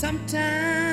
Sometimes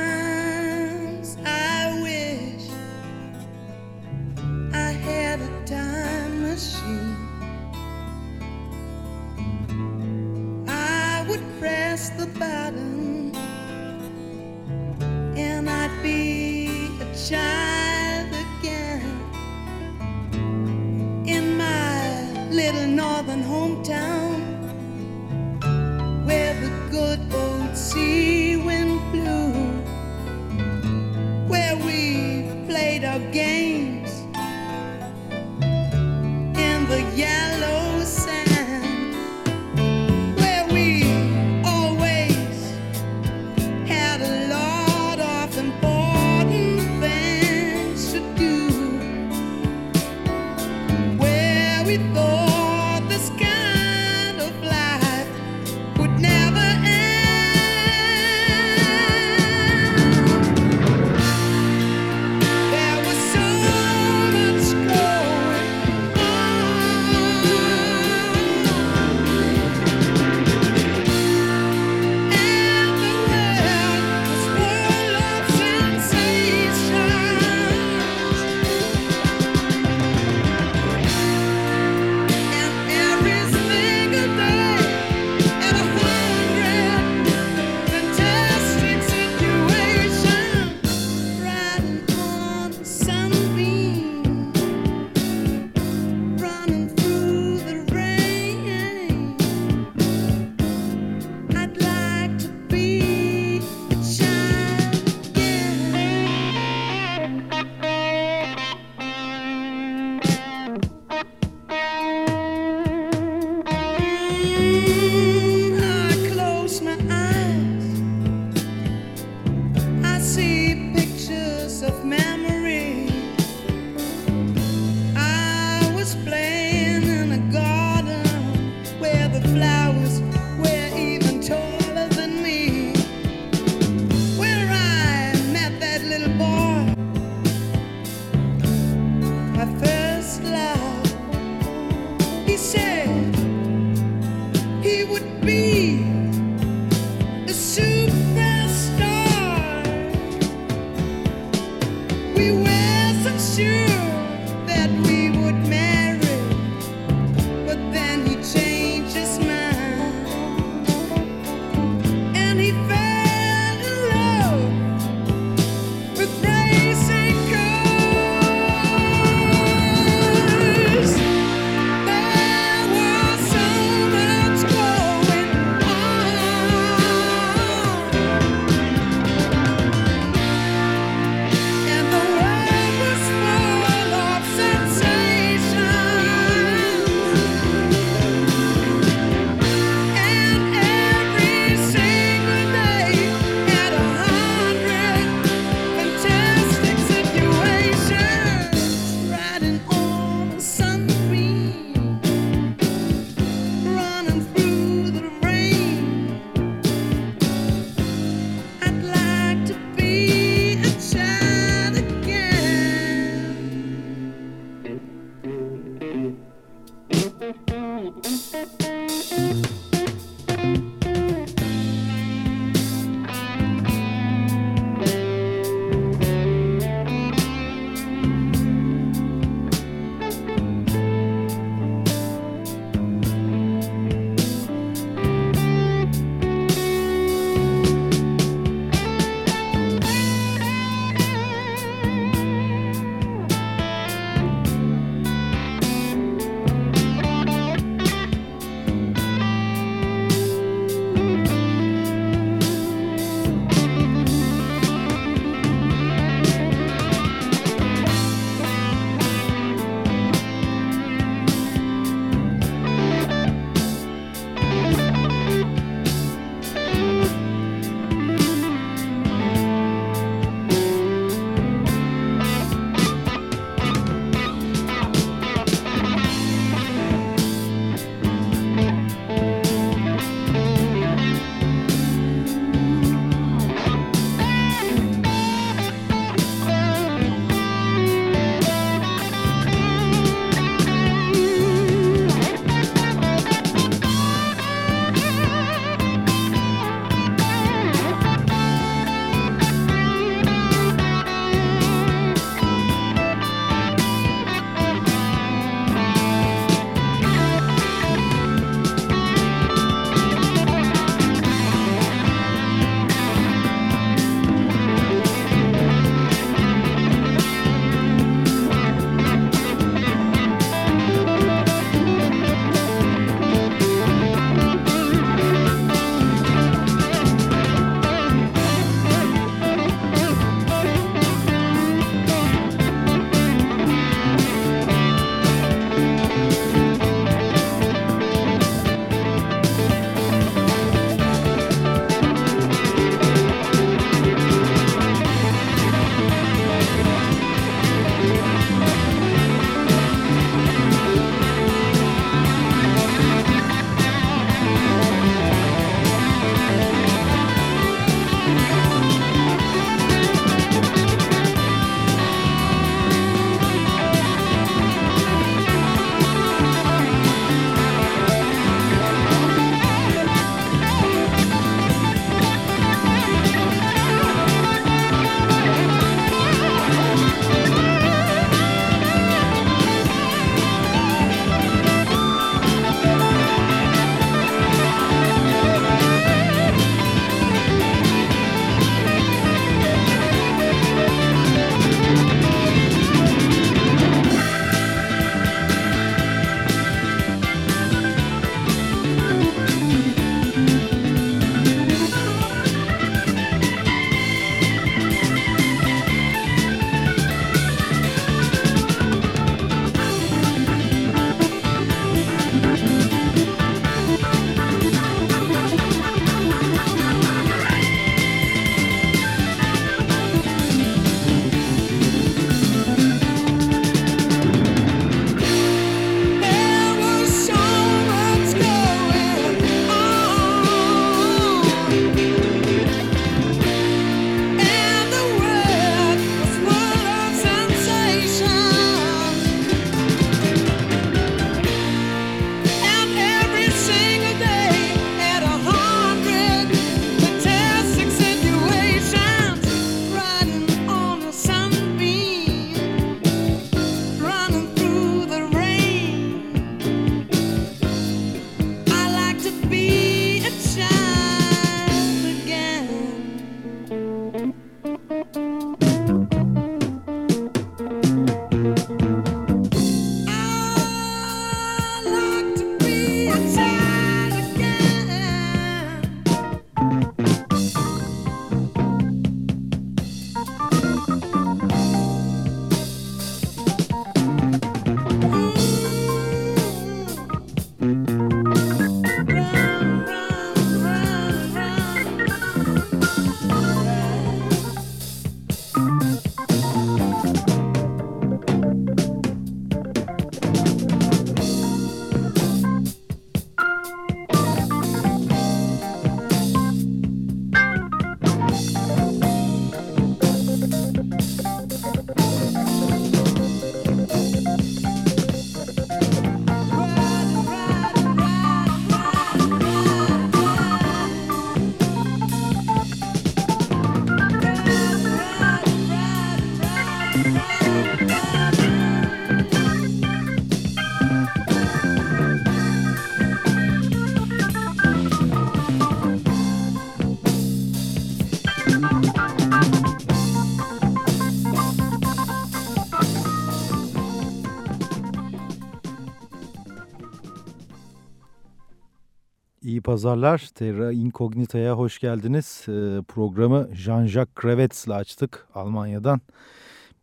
pazarlar. Terra Incognita'ya hoş geldiniz. Ee, programı Jean-Jacques Kravetz'le açtık Almanya'dan.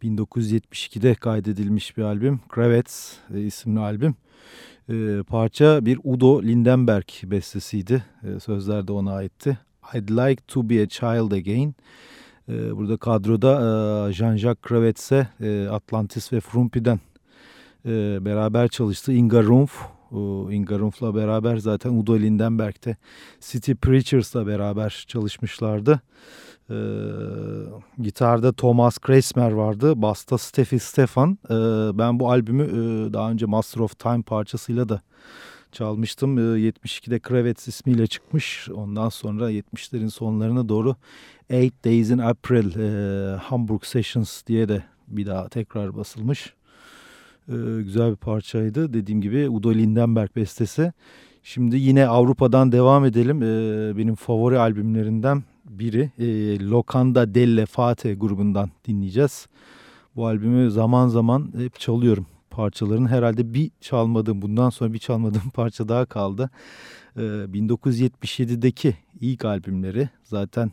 1972'de kaydedilmiş bir albüm. Kravetz e, isimli albüm. Ee, parça bir Udo Lindenberg bestesiydi. Ee, sözler de ona aitti. I'd like to be a child again. Ee, burada kadroda e, Jean-Jacques Kravetz'e e, Atlantis ve Frumpi'den e, beraber çalıştı. Inga Rumpf, Inga Rumpf'la beraber zaten Udo Lindenberg'te City Preachers'la beraber çalışmışlardı. E, gitarda Thomas Kreismer vardı. Basta Steffi Stefan. E, ben bu albümü e, daha önce Master of Time parçasıyla da çalmıştım. E, 72'de Kravets ismiyle çıkmış. Ondan sonra 70'lerin sonlarına doğru Eight Days in April e, Hamburg Sessions diye de bir daha tekrar basılmış. Ee, güzel bir parçaydı. Dediğim gibi Udo Lindenberg bestesi. Şimdi yine Avrupa'dan devam edelim. Ee, benim favori albümlerinden biri ee, Lokanda Delle Fate grubundan dinleyeceğiz. Bu albümü zaman zaman hep çalıyorum parçaların. Herhalde bir çalmadığım, bundan sonra bir çalmadığım parça daha kaldı. 1977'deki ilk albümleri zaten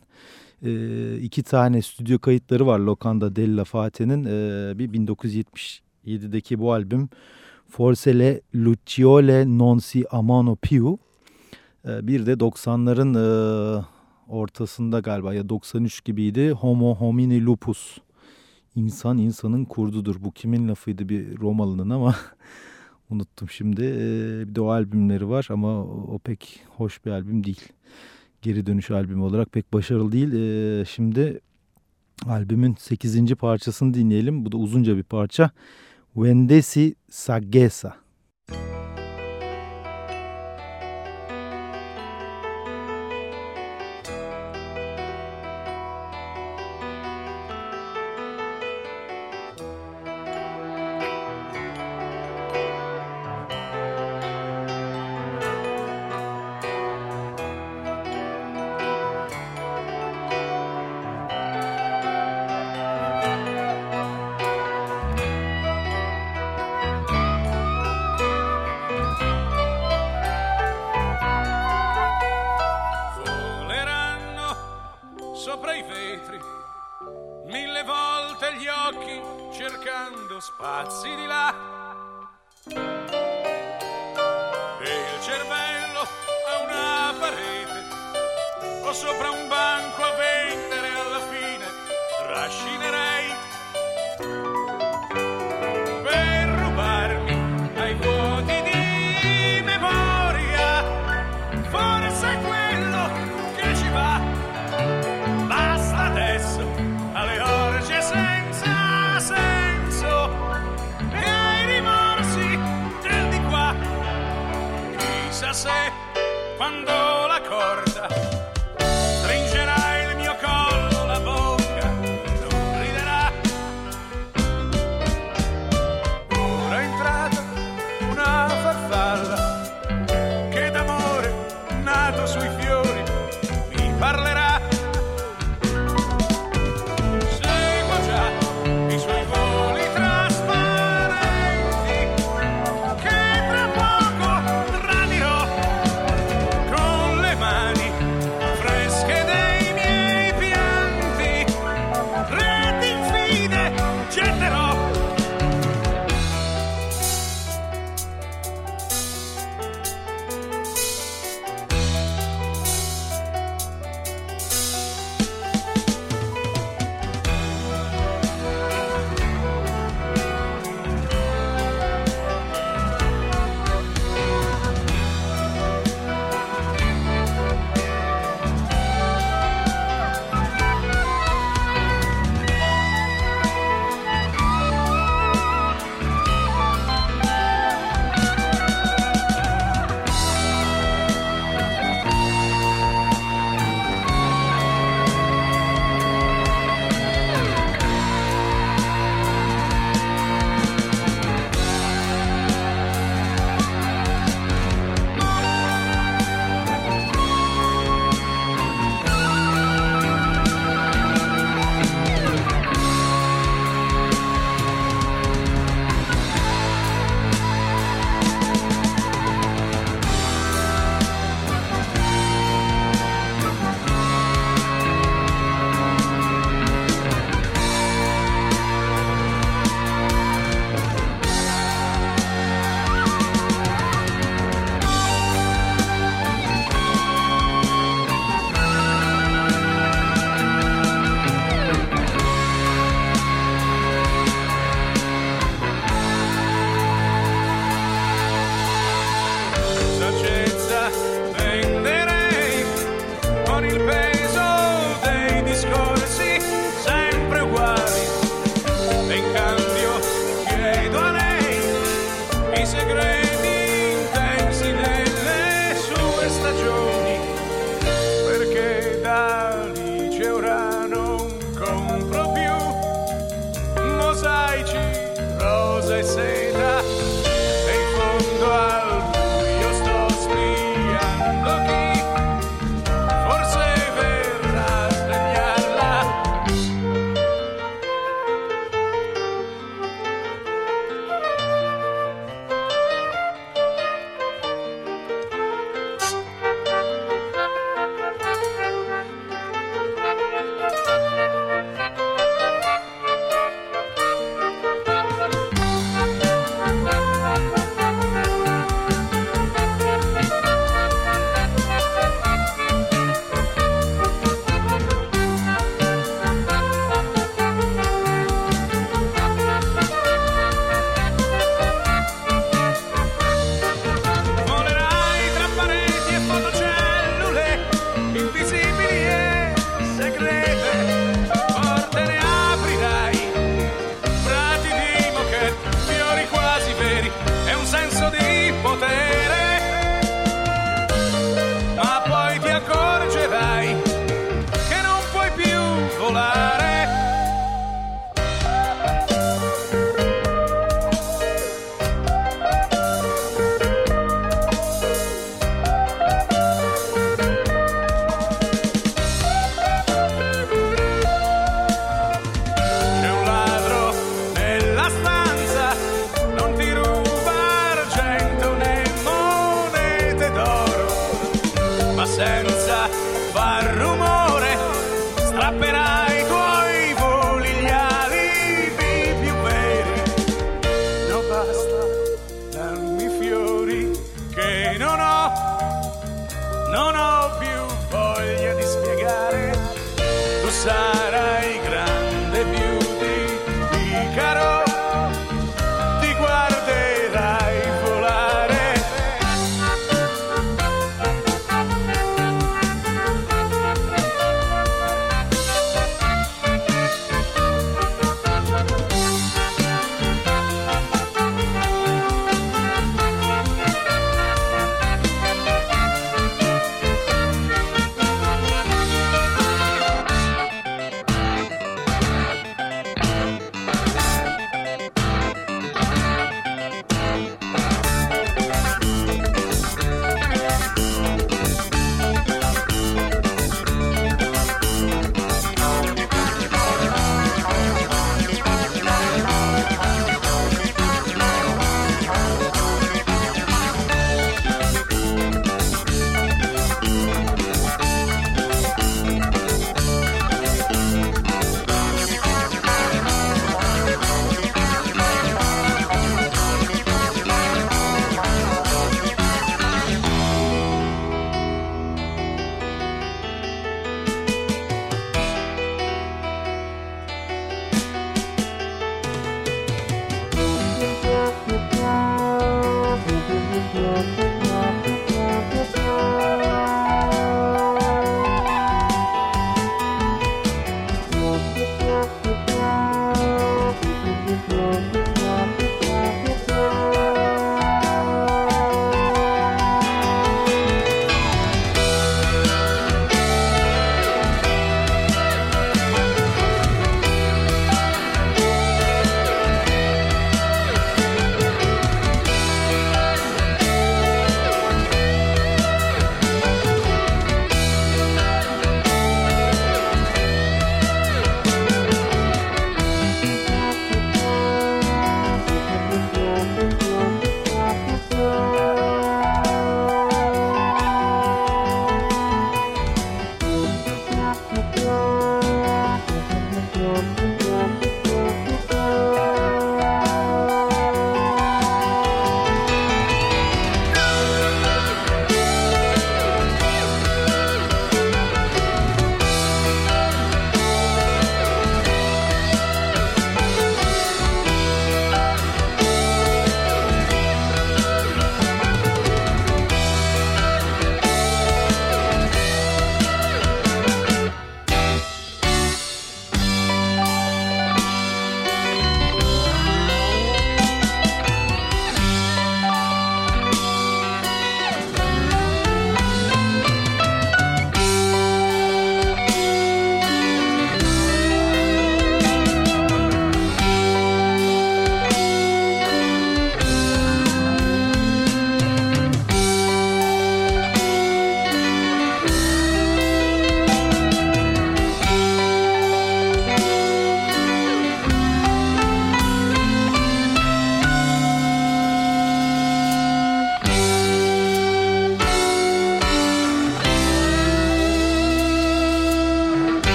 iki tane stüdyo kayıtları var Lokanda Della Fate'nin. Bir 1970 2007'deki bu albüm Forcele Luciole Non Si Amano Piu. Ee, bir de 90'ların e, ortasında galiba ya 93 gibiydi Homo Homini Lupus. İnsan insanın kurdudur. Bu kimin lafıydı bir Romalı'nın ama unuttum şimdi. Ee, bir de o albümleri var ama o pek hoş bir albüm değil. Geri dönüş albümü olarak pek başarılı değil. Ee, şimdi albümün 8. parçasını dinleyelim. Bu da uzunca bir parça. Wendesi Sagesa.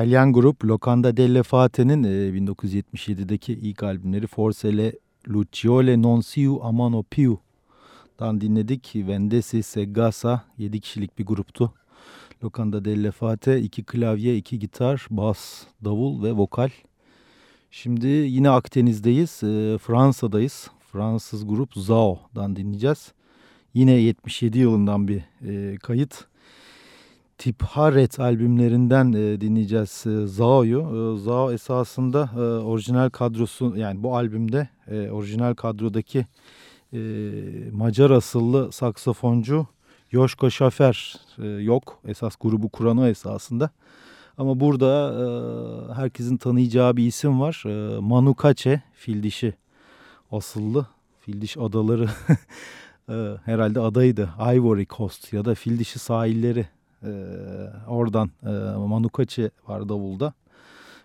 İtalyan grup Locanda delle Fate'nin 1977'deki ilk albümleri Forse le Lucciole non siu amano piu'dan dinledik. Vendesi Segasa 7 kişilik bir gruptu. Locanda delle Fate 2 klavye, 2 gitar, bas, davul ve vokal. Şimdi yine Akdeniz'deyiz, Fransa'dayız. Fransız grup Zao'dan dinleyeceğiz. Yine 77 yılından bir kayıt. Tipharet albümlerinden e, dinleyeceğiz e, Zao'yu. E, Zao esasında e, orijinal kadrosu yani bu albümde e, orijinal kadrodaki e, Macar asıllı saksafoncu Yoşko Şafer e, yok. Esas grubu kuran esasında. Ama burada e, herkesin tanıyacağı bir isim var. E, Manu Kaçe, Fildişi asıllı. Fildiş adaları e, herhalde adaydı. Ivory Coast ya da Fildişi sahilleri ee, oradan e, Manukaçe var davulda.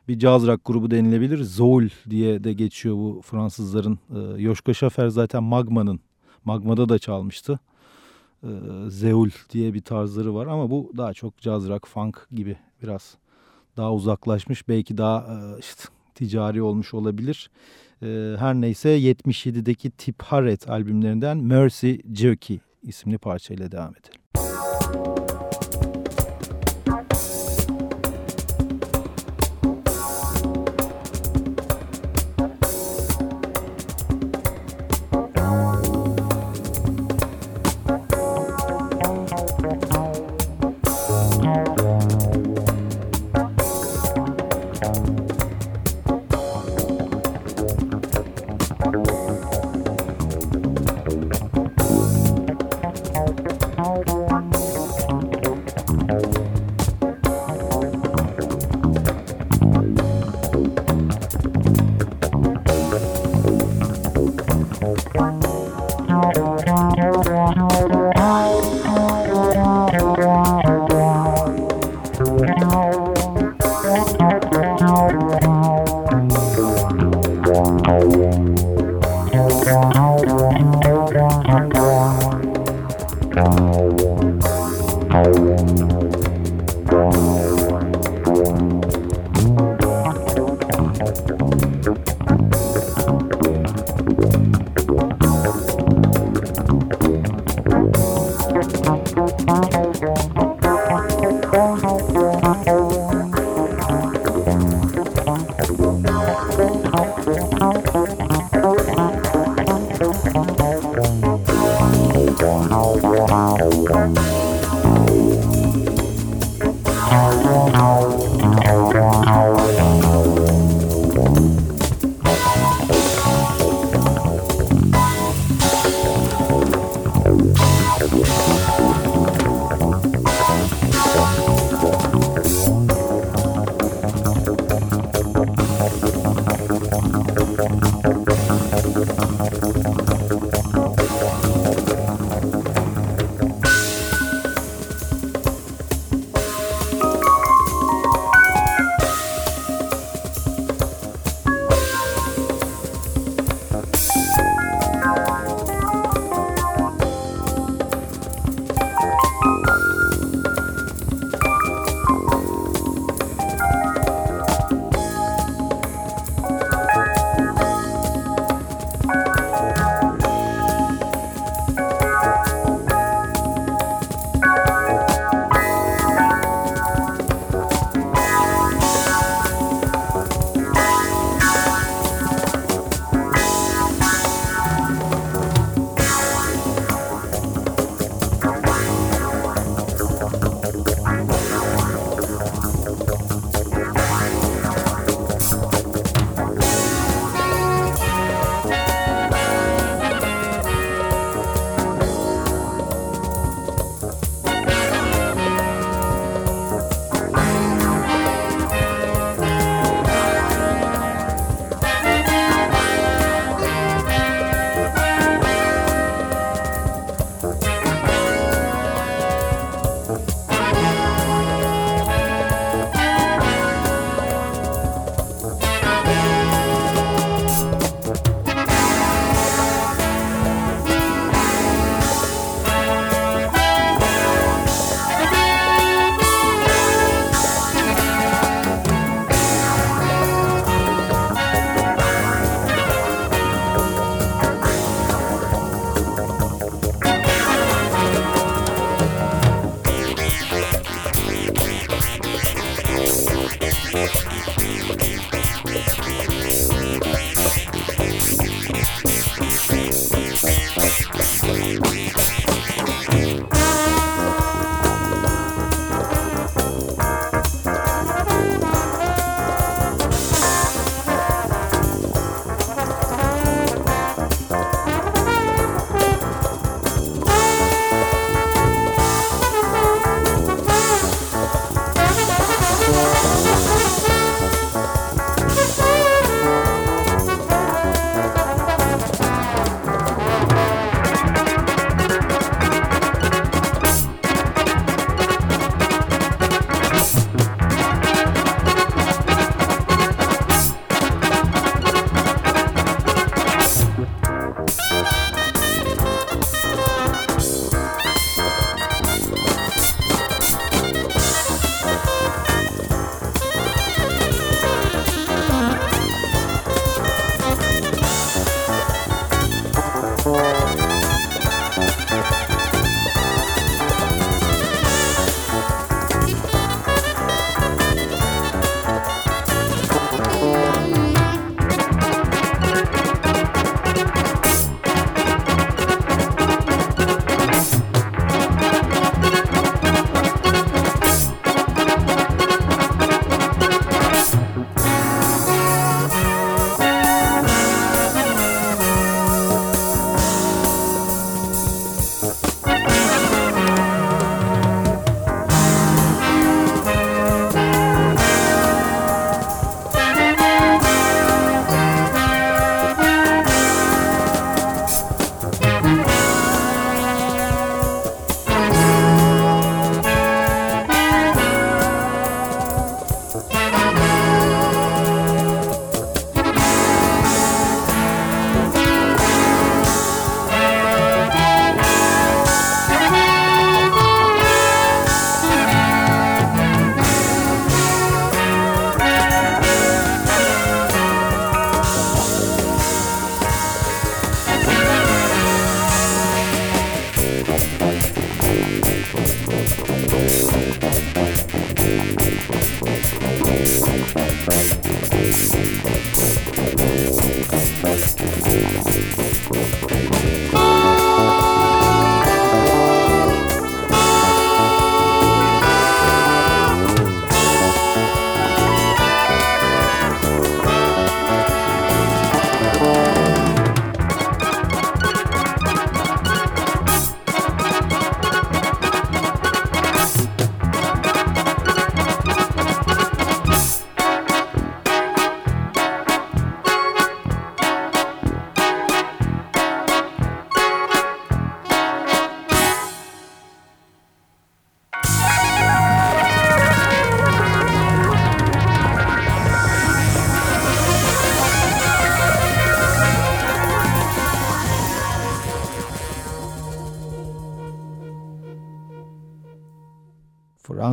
Bir caz rock grubu denilebilir. Zoul diye de geçiyor bu Fransızların. E, Yoşko Şafer zaten Magma'nın Magma'da da çalmıştı. E, Zeul diye bir tarzları var ama bu daha çok jazz rock, funk gibi biraz daha uzaklaşmış. Belki daha e, işte ticari olmuş olabilir. E, her neyse 77'deki Tip Harret albümlerinden Mercy Jerky isimli parçayla devam edelim.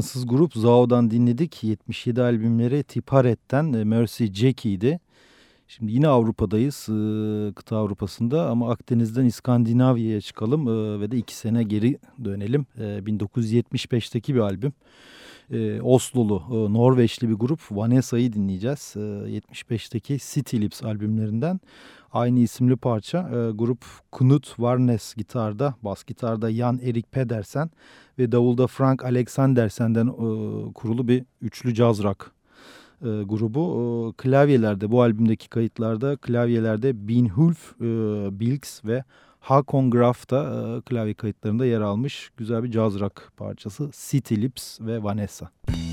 Fransız grup Zao'dan dinledik. 77 albümleri Tiparet'ten e, Mercy Jackie'ydi. Şimdi yine Avrupa'dayız, e, kıta Avrupa'sında ama Akdeniz'den İskandinavya'ya çıkalım e, ve de iki sene geri dönelim. 1975'teki bir albüm. Oslolu, Norveçli bir grup Vanessa'yı dinleyeceğiz. 75'teki City Lips albümlerinden aynı isimli parça. Grup Knut Varnes gitarda, bas gitarda Jan Erik Pedersen ve davulda Frank Alexandersen'den e, kurulu bir üçlü caz rock e, grubu. E, klavyelerde bu albümdeki kayıtlarda klavyelerde Bin Hulf, e, Bilks ve Hakon Graf da e, klavye kayıtlarında yer almış. Güzel bir caz rock parçası City Lips ve Vanessa. Müzik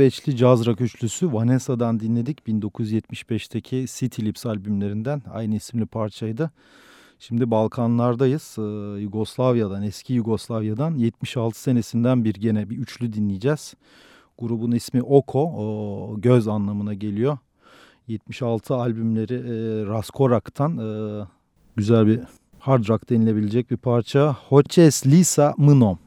Norveçli caz rock üçlüsü Vanessa'dan dinledik. 1975'teki City Lips albümlerinden aynı isimli parçaydı. Şimdi Balkanlardayız. Ee, Yugoslavya'dan, eski Yugoslavya'dan 76 senesinden bir gene bir üçlü dinleyeceğiz. Grubun ismi Oko, o, göz anlamına geliyor. 76 albümleri e, Raskorak'tan e, güzel bir hard rock denilebilecek bir parça. Hoces Lisa Mnom.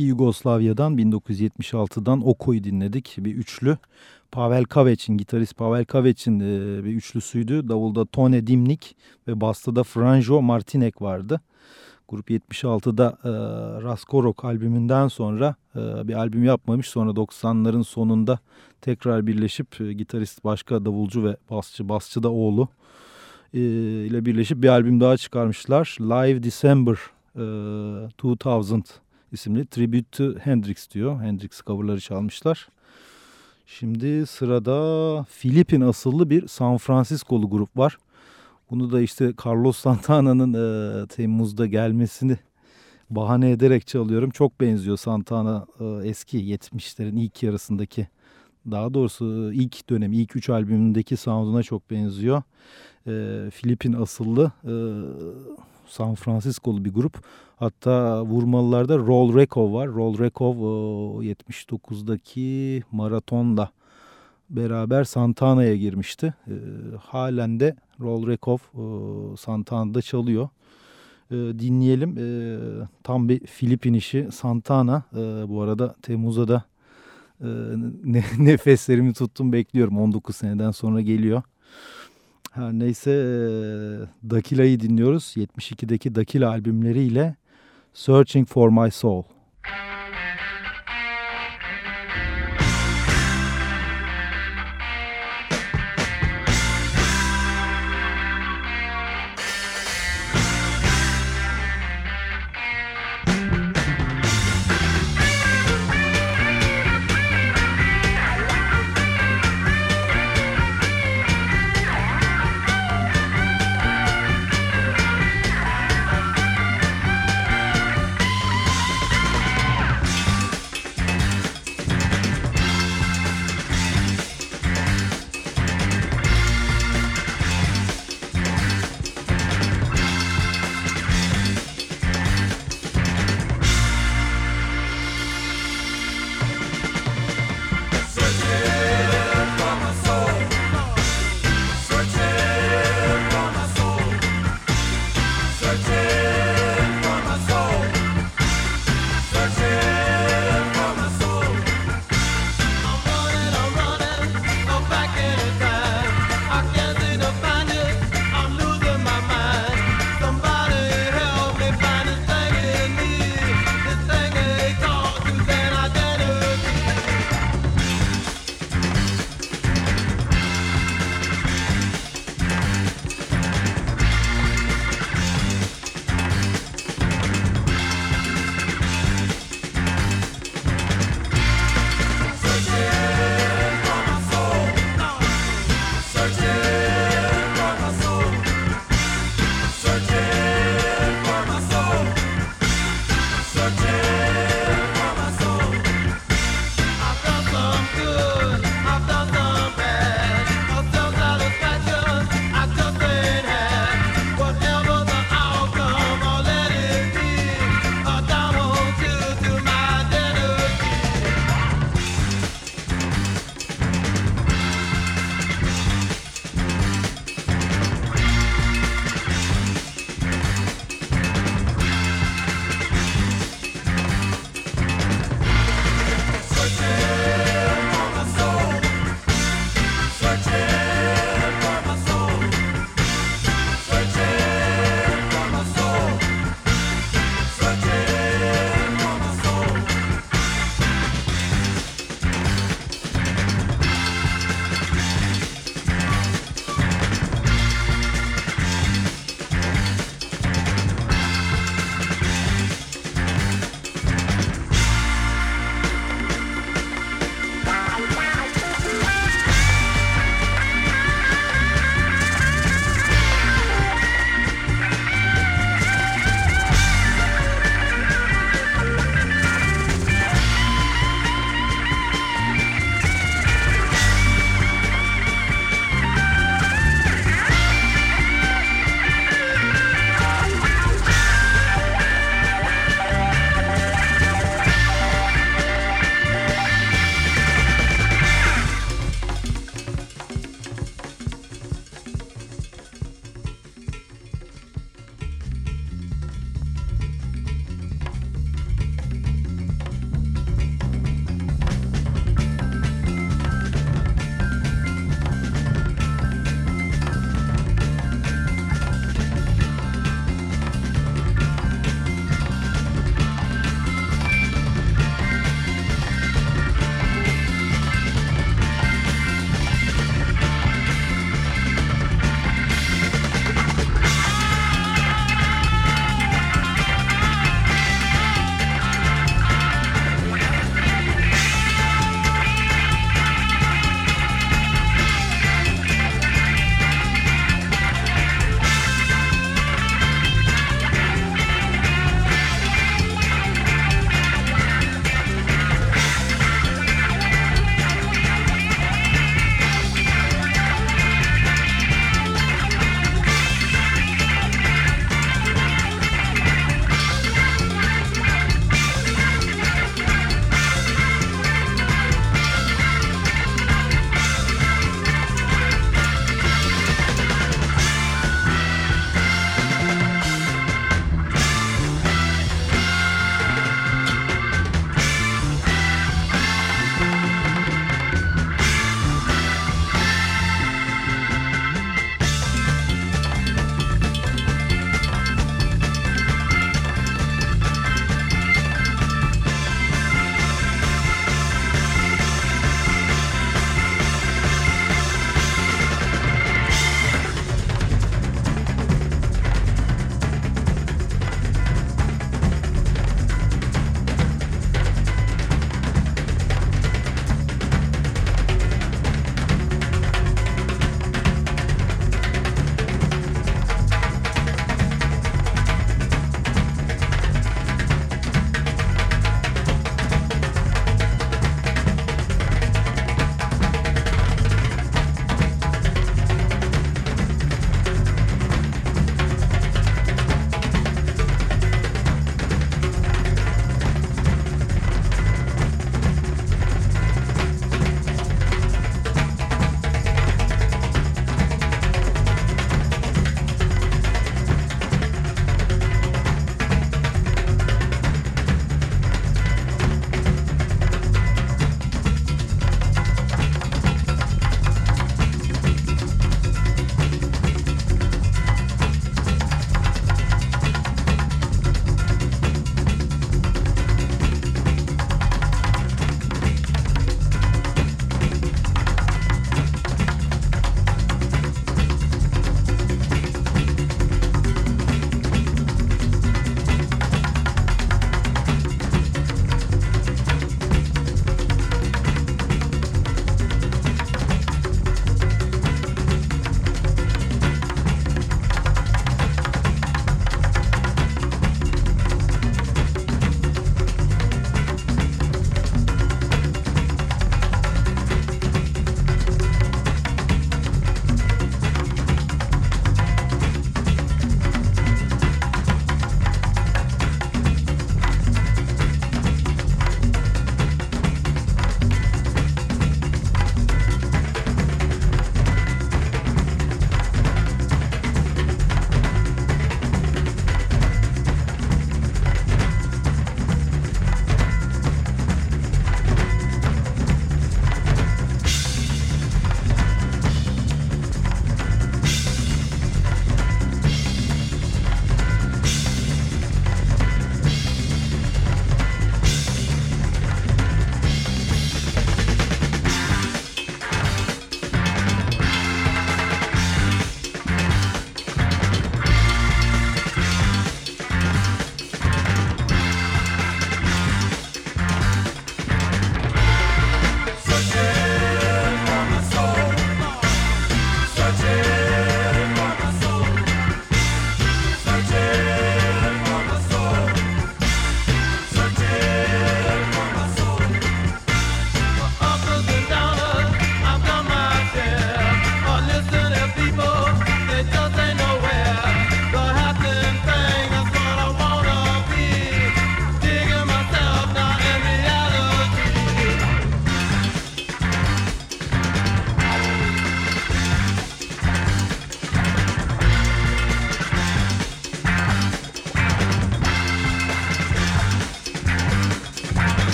Eski Yugoslavya'dan 1976'dan Oko'yu dinledik. Bir üçlü. Pavel Kaveç'in, gitarist Pavel Kaveç'in e, bir üçlüsüydü. Davulda Tone Dimnik ve basta da Franjo Martinek vardı. Grup 76'da e, Raskorok albümünden sonra e, bir albüm yapmamış. Sonra 90'ların sonunda tekrar birleşip e, gitarist başka davulcu ve basçı, basçı da oğlu e, ile birleşip bir albüm daha çıkarmışlar. Live December e, 2000 isimli Tribute to Hendrix diyor. Hendrix coverları çalmışlar. Şimdi sırada Filipin asıllı bir San Francisco'lu grup var. Bunu da işte Carlos Santana'nın e, Temmuz'da gelmesini bahane ederek çalıyorum. Çok benziyor Santana e, eski 70'lerin ilk yarısındaki daha doğrusu ilk dönem ilk üç albümündeki sound'una çok benziyor. E, Filipin asıllı e, San Francisco'lu bir grup. Hatta vurmalılarda Roll Rekov var. Roll Rekov e, 79'daki maratonda beraber Santana'ya girmişti. E, halen de Roll Rekov Santana'da çalıyor. E, dinleyelim. E, tam bir Filipin işi Santana. E, bu arada Temmuz'a da e, ne, nefeslerimi tuttum bekliyorum. 19 seneden sonra geliyor. Her neyse Dakila'yı dinliyoruz. 72'deki Dakila albümleriyle Searching for My Soul.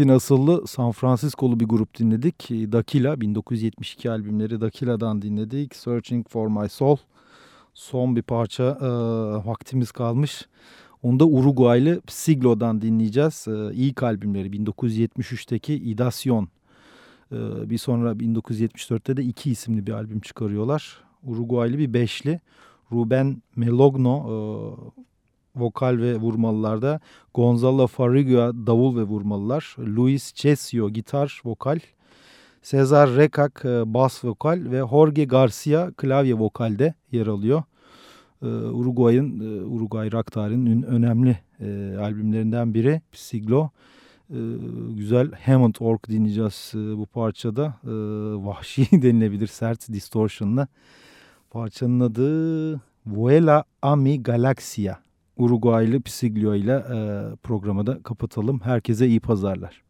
Filipin asıllı San Francisco'lu bir grup dinledik. Dakila 1972 albümleri Dakila'dan dinledik. Searching for My Soul. Son bir parça e, vaktimiz kalmış. Onda Uruguaylı Siglo'dan dinleyeceğiz. E, ilk albümleri 1973'teki Idasyon. E, bir sonra 1974'te de iki isimli bir albüm çıkarıyorlar. Uruguaylı bir beşli. Ruben Melogno e, vokal ve vurmalılarda. Gonzalo Farigua davul ve vurmalılar. Luis Chesio gitar vokal. Cesar Rekak e, bas vokal ve Jorge Garcia klavye vokalde yer alıyor. E, Uruguay'ın e, Uruguay rock tarihinin önemli albümlerinden biri Siglo. Güzel Hammond Org dinleyeceğiz bu parçada. Vahşi denilebilir sert distortion'la. Parçanın adı Vuela a mi Galaxia. Uruguaylı Pisiglio ile programı da kapatalım. Herkese iyi pazarlar.